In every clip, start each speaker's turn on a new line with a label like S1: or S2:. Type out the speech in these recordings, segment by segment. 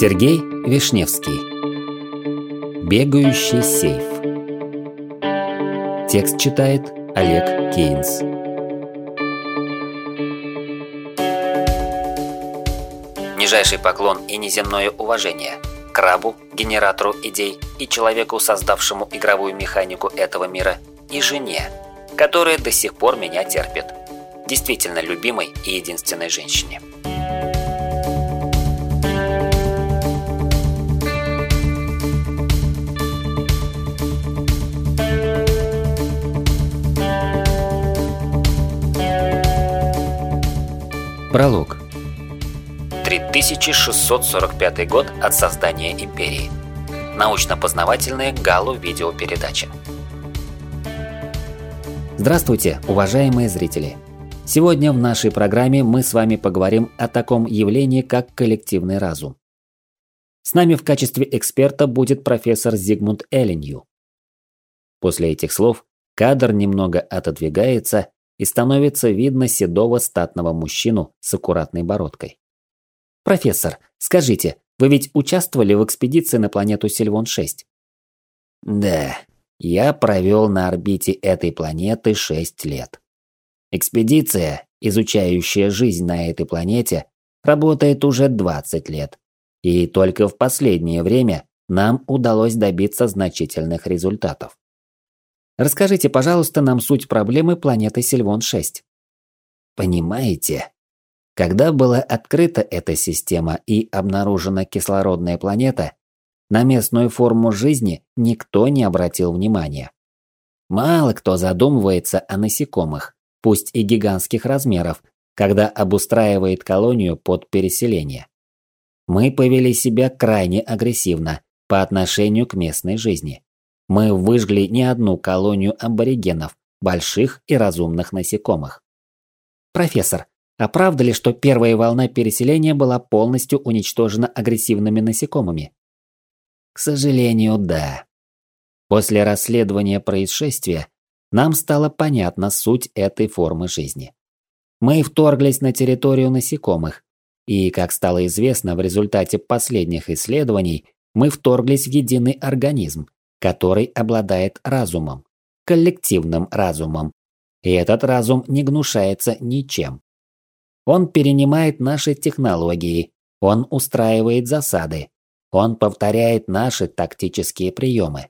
S1: Сергей Вишневский Бегающий сейф Текст читает Олег Кейнс Нижайший поклон и неземное уважение крабу, генератору идей и человеку, создавшему игровую механику этого мира, и жене, которая до сих пор меня терпит. Действительно любимой и единственной женщине. Пролог. 3645 год от создания империи. Научно-познавательная Галу-видеопередача. Здравствуйте, уважаемые зрители! Сегодня в нашей программе мы с вами поговорим о таком явлении, как коллективный разум. С нами в качестве эксперта будет профессор Зигмунд Эленью. После этих слов кадр немного отодвигается и становится видно седого статного мужчину с аккуратной бородкой. «Профессор, скажите, вы ведь участвовали в экспедиции на планету Сильвон-6?» «Да, я провел на орбите этой планеты 6 лет. Экспедиция, изучающая жизнь на этой планете, работает уже 20 лет. И только в последнее время нам удалось добиться значительных результатов. Расскажите, пожалуйста, нам суть проблемы планеты Сильвон-6. Понимаете, когда была открыта эта система и обнаружена кислородная планета, на местную форму жизни никто не обратил внимания. Мало кто задумывается о насекомых, пусть и гигантских размеров, когда обустраивает колонию под переселение. Мы повели себя крайне агрессивно по отношению к местной жизни мы выжгли не одну колонию аборигенов, больших и разумных насекомых. Профессор, а правда ли, что первая волна переселения была полностью уничтожена агрессивными насекомыми? К сожалению, да. После расследования происшествия нам стала понятна суть этой формы жизни. Мы вторглись на территорию насекомых, и, как стало известно в результате последних исследований, мы вторглись в единый организм, который обладает разумом, коллективным разумом. И этот разум не гнушается ничем. Он перенимает наши технологии, он устраивает засады, он повторяет наши тактические приемы.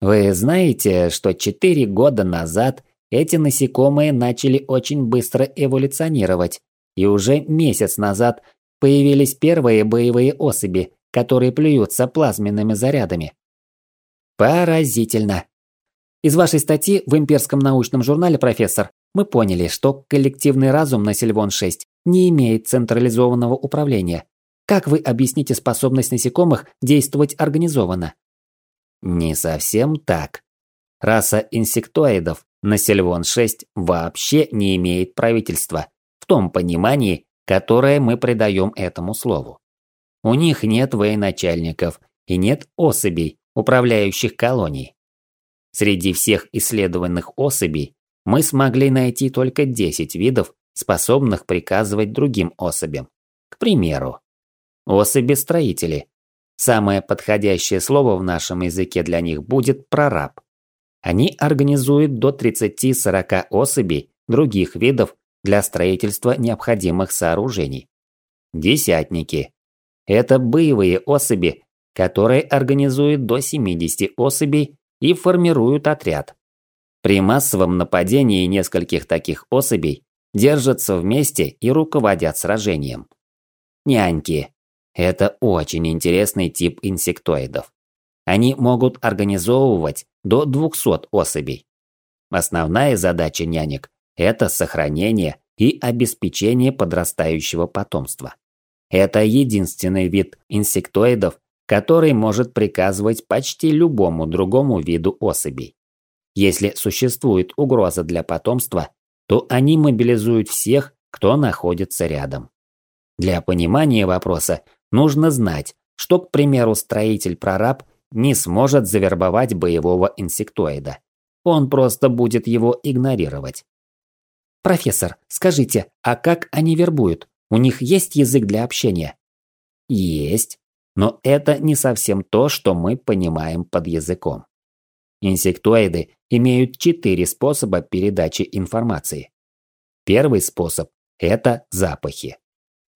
S1: Вы знаете, что 4 года назад эти насекомые начали очень быстро эволюционировать, и уже месяц назад появились первые боевые особи, которые плюются плазменными зарядами. Поразительно. Из вашей статьи в имперском научном журнале, профессор, мы поняли, что коллективный разум на Сильвон-6 не имеет централизованного управления. Как вы объясните способность насекомых действовать организованно? Не совсем так. Раса инсектоидов на Сильвон-6 вообще не имеет правительства, в том понимании, которое мы придаем этому слову. У них нет военачальников и нет особей, управляющих колоний. Среди всех исследованных особей мы смогли найти только 10 видов, способных приказывать другим особям. К примеру, особи-строители. Самое подходящее слово в нашем языке для них будет прораб. Они организуют до 30-40 особей других видов для строительства необходимых сооружений. Десятники. Это боевые особи, которые организуют до 70 особей и формируют отряд. При массовом нападении нескольких таких особей держатся вместе и руководят сражением. Няньки. Это очень интересный тип инсектоидов. Они могут организовывать до 200 особей. Основная задача нянек – это сохранение и обеспечение подрастающего потомства. Это единственный вид инсектоидов, который может приказывать почти любому другому виду особей. Если существует угроза для потомства, то они мобилизуют всех, кто находится рядом. Для понимания вопроса нужно знать, что, к примеру, строитель-прораб не сможет завербовать боевого инсектоида. Он просто будет его игнорировать. «Профессор, скажите, а как они вербуют? У них есть язык для общения?» «Есть, но это не совсем то, что мы понимаем под языком. Инсектоиды имеют четыре способа передачи информации. Первый способ – это запахи.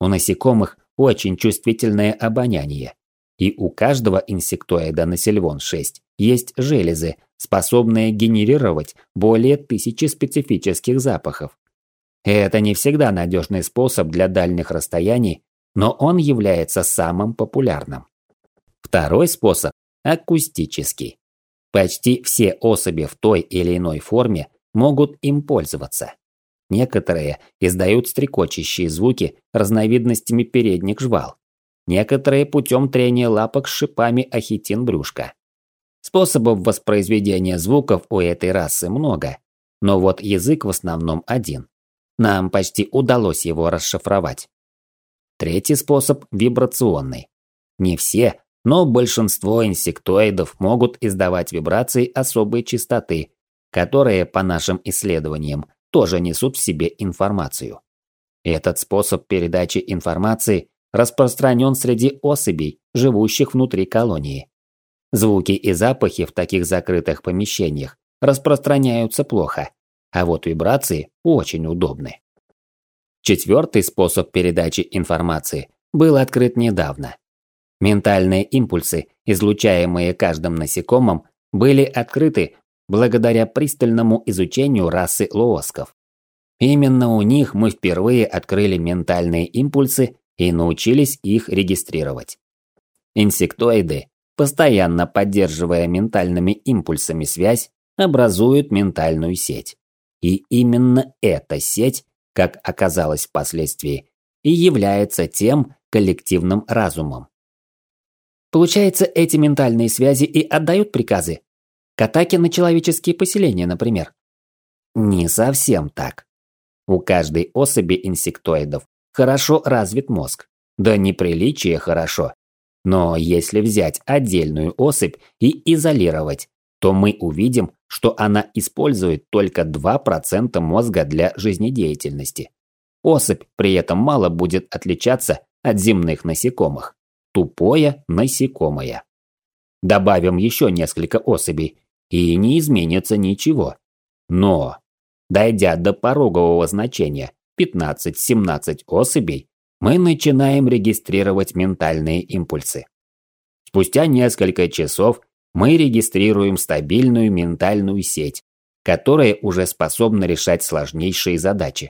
S1: У насекомых очень чувствительное обоняние. И у каждого инсектоида на Сильвон-6 есть железы, способные генерировать более тысячи специфических запахов. Это не всегда надежный способ для дальних расстояний, но он является самым популярным. Второй способ – акустический. Почти все особи в той или иной форме могут им пользоваться. Некоторые издают стрекочущие звуки разновидностями передних жвал. Некоторые путем трения лапок с шипами ахитин брюшка. Способов воспроизведения звуков у этой расы много, но вот язык в основном один. Нам почти удалось его расшифровать. Третий способ – вибрационный. Не все, но большинство инсектоидов могут издавать вибрации особой частоты, которые, по нашим исследованиям, тоже несут в себе информацию. Этот способ передачи информации распространен среди особей, живущих внутри колонии. Звуки и запахи в таких закрытых помещениях распространяются плохо, а вот вибрации очень удобны. Четвертый способ передачи информации был открыт недавно. Ментальные импульсы, излучаемые каждым насекомым, были открыты благодаря пристальному изучению расы лоосков. Именно у них мы впервые открыли ментальные импульсы и научились их регистрировать. Инсектоиды, постоянно поддерживая ментальными импульсами связь, образуют ментальную сеть. И именно эта сеть, как оказалось впоследствии, и является тем коллективным разумом. Получается, эти ментальные связи и отдают приказы, к атаке на человеческие поселения, например. Не совсем так. У каждой особи инсектоидов хорошо развит мозг. Да неприличие хорошо. Но если взять отдельную особь и изолировать, то мы увидим, что она использует только 2% мозга для жизнедеятельности. Особь при этом мало будет отличаться от земных насекомых. Тупое насекомое. Добавим еще несколько особей, и не изменится ничего. Но, дойдя до порогового значения 15-17 особей, мы начинаем регистрировать ментальные импульсы. Спустя несколько часов мы регистрируем стабильную ментальную сеть, которая уже способна решать сложнейшие задачи.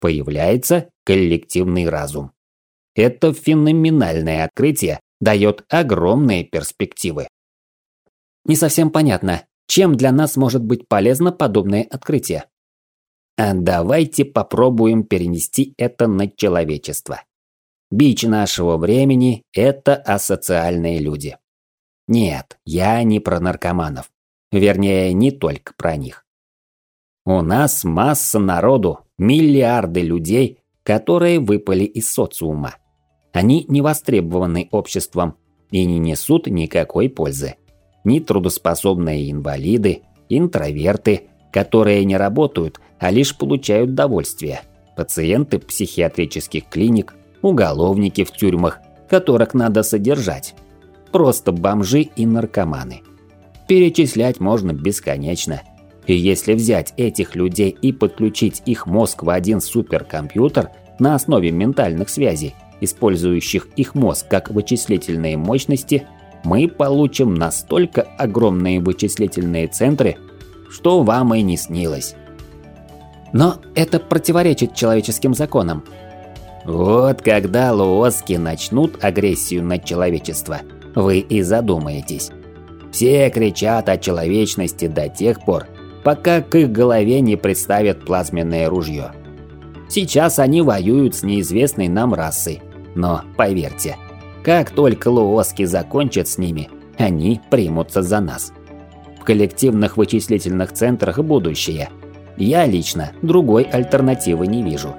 S1: Появляется коллективный разум. Это феноменальное открытие дает огромные перспективы. Не совсем понятно, чем для нас может быть полезно подобное открытие? А давайте попробуем перенести это на человечество. Бич нашего времени – это асоциальные люди. Нет, я не про наркоманов. Вернее, не только про них. У нас масса народу, миллиарды людей, которые выпали из социума. Они не востребованы обществом и не несут никакой пользы нетрудоспособные инвалиды, интроверты, которые не работают, а лишь получают удовольствие, пациенты психиатрических клиник, уголовники в тюрьмах, которых надо содержать, просто бомжи и наркоманы. Перечислять можно бесконечно. И если взять этих людей и подключить их мозг в один суперкомпьютер на основе ментальных связей, использующих их мозг как вычислительные мощности – мы получим настолько огромные вычислительные центры, что вам и не снилось. Но это противоречит человеческим законам. Вот когда луоски начнут агрессию на человечество, вы и задумаетесь. Все кричат о человечности до тех пор, пока к их голове не представят плазменное ружье. Сейчас они воюют с неизвестной нам расой. Но, поверьте, как только луоски закончат с ними, они примутся за нас. В коллективных вычислительных центрах будущее. Я лично другой альтернативы не вижу.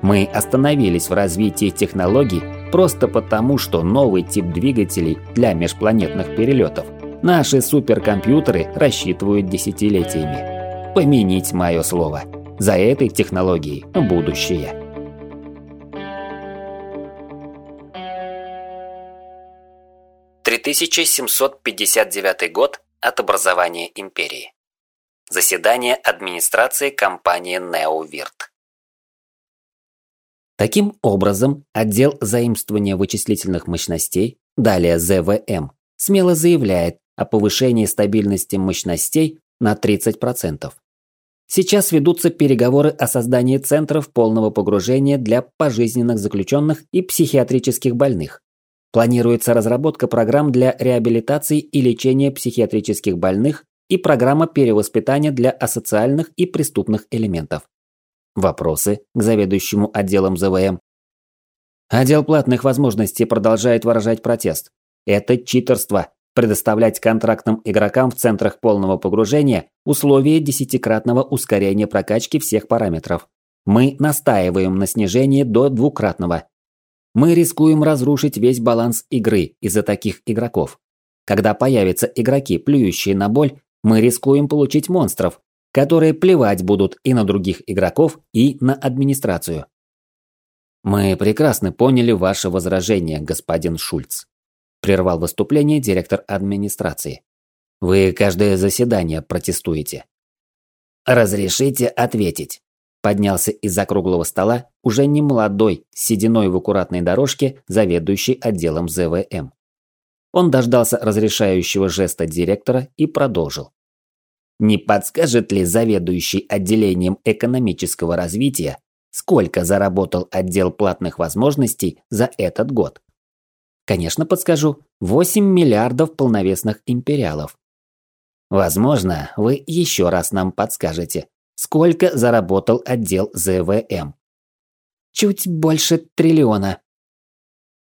S1: Мы остановились в развитии технологий просто потому, что новый тип двигателей для межпланетных перелетов наши суперкомпьютеры рассчитывают десятилетиями. Поменить мое слово. За этой технологией будущее.
S2: «3759 год от образования империи. Заседание администрации компании Неовирт.
S1: Таким образом, отдел заимствования вычислительных мощностей, далее ЗВМ, смело заявляет о повышении стабильности мощностей на 30%. Сейчас ведутся переговоры о создании центров полного погружения для пожизненных заключенных и психиатрических больных. Планируется разработка программ для реабилитации и лечения психиатрических больных и программа перевоспитания для асоциальных и преступных элементов. Вопросы к заведующему отделом ЗВМ. Отдел платных возможностей продолжает выражать протест. Это читерство предоставлять контрактным игрокам в центрах полного погружения условия десятикратного ускорения прокачки всех параметров. Мы настаиваем на снижении до двукратного. Мы рискуем разрушить весь баланс игры из-за таких игроков. Когда появятся игроки, плюющие на боль, мы рискуем получить монстров, которые плевать будут и на других игроков, и на администрацию. Мы прекрасно поняли ваше возражение, господин Шульц. Прервал выступление директор администрации. Вы каждое заседание протестуете. Разрешите ответить. Поднялся из-за круглого стола уже не молодой, сединой в аккуратной дорожке, заведующий отделом ЗВМ. Он дождался разрешающего жеста директора и продолжил. Не подскажет ли заведующий отделением экономического развития, сколько заработал отдел платных возможностей за этот год? Конечно, подскажу. 8 миллиардов полновесных империалов. Возможно, вы еще раз нам подскажете, сколько заработал отдел ЗВМ. Чуть больше триллиона.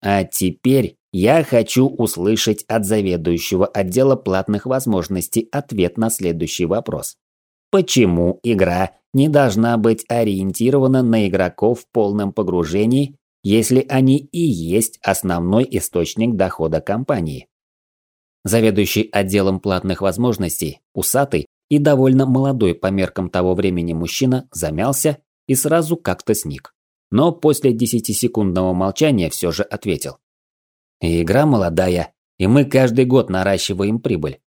S1: А теперь я хочу услышать от заведующего отдела платных возможностей ответ на следующий вопрос. Почему игра не должна быть ориентирована на игроков в полном погружении, если они и есть основной источник дохода компании? Заведующий отделом платных возможностей, усатый и довольно молодой по меркам того времени мужчина замялся и сразу как-то сник. Но после десятисекундного молчания все же ответил. И игра молодая, и мы каждый год наращиваем прибыль.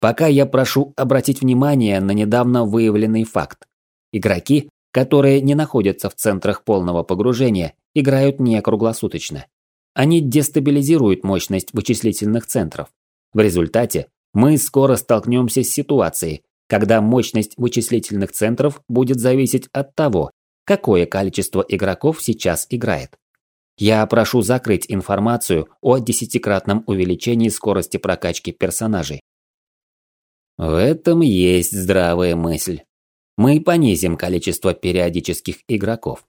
S1: Пока я прошу обратить внимание на недавно выявленный факт. Игроки, которые не находятся в центрах полного погружения, играют не круглосуточно. Они дестабилизируют мощность вычислительных центров. В результате мы скоро столкнемся с ситуацией, когда мощность вычислительных центров будет зависеть от того, какое количество игроков сейчас играет. Я прошу закрыть информацию о десятикратном увеличении скорости прокачки персонажей. В этом есть здравая мысль. Мы понизим количество периодических игроков.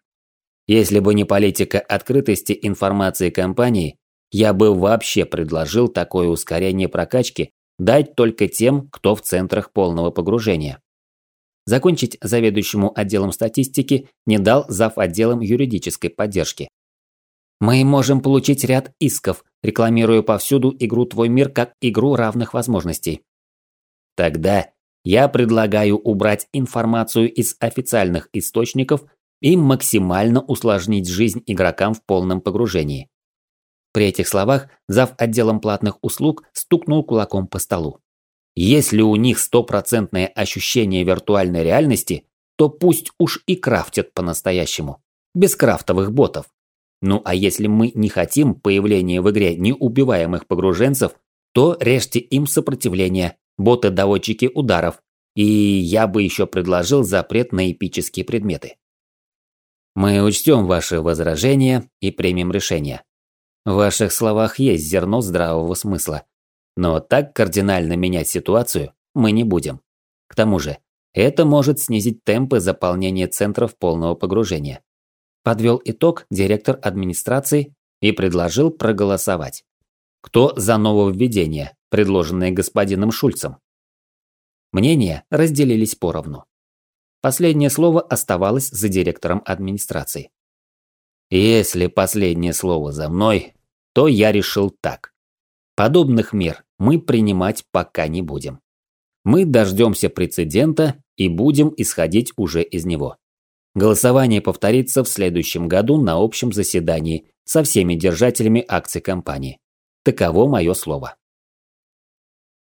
S1: Если бы не политика открытости информации компании, я бы вообще предложил такое ускорение прокачки дать только тем, кто в центрах полного погружения. Закончить заведующему отделом статистики не дал зав. отделом юридической поддержки. Мы можем получить ряд исков, рекламируя повсюду игру «Твой мир» как игру равных возможностей. Тогда я предлагаю убрать информацию из официальных источников и максимально усложнить жизнь игрокам в полном погружении. При этих словах зав. отделом платных услуг стукнул кулаком по столу. Если у них стопроцентное ощущение виртуальной реальности, то пусть уж и крафтят по-настоящему. Без крафтовых ботов. Ну а если мы не хотим появления в игре неубиваемых погруженцев, то режьте им сопротивление, боты-доводчики ударов, и я бы еще предложил запрет на эпические предметы. Мы учтем ваши возражения и примем решение. В ваших словах есть зерно здравого смысла. Но так кардинально менять ситуацию мы не будем. К тому же, Это может снизить темпы заполнения центров полного погружения. Подвел итог директор администрации и предложил проголосовать. Кто за нововведение, предложенное господином Шульцем? Мнения разделились поровну. Последнее слово оставалось за директором администрации. Если последнее слово за мной, то я решил так. Подобных мер мы принимать пока не будем. Мы дождемся прецедента и будем исходить уже из него. Голосование повторится в следующем году на общем заседании со всеми держателями акций компании. Таково мое слово.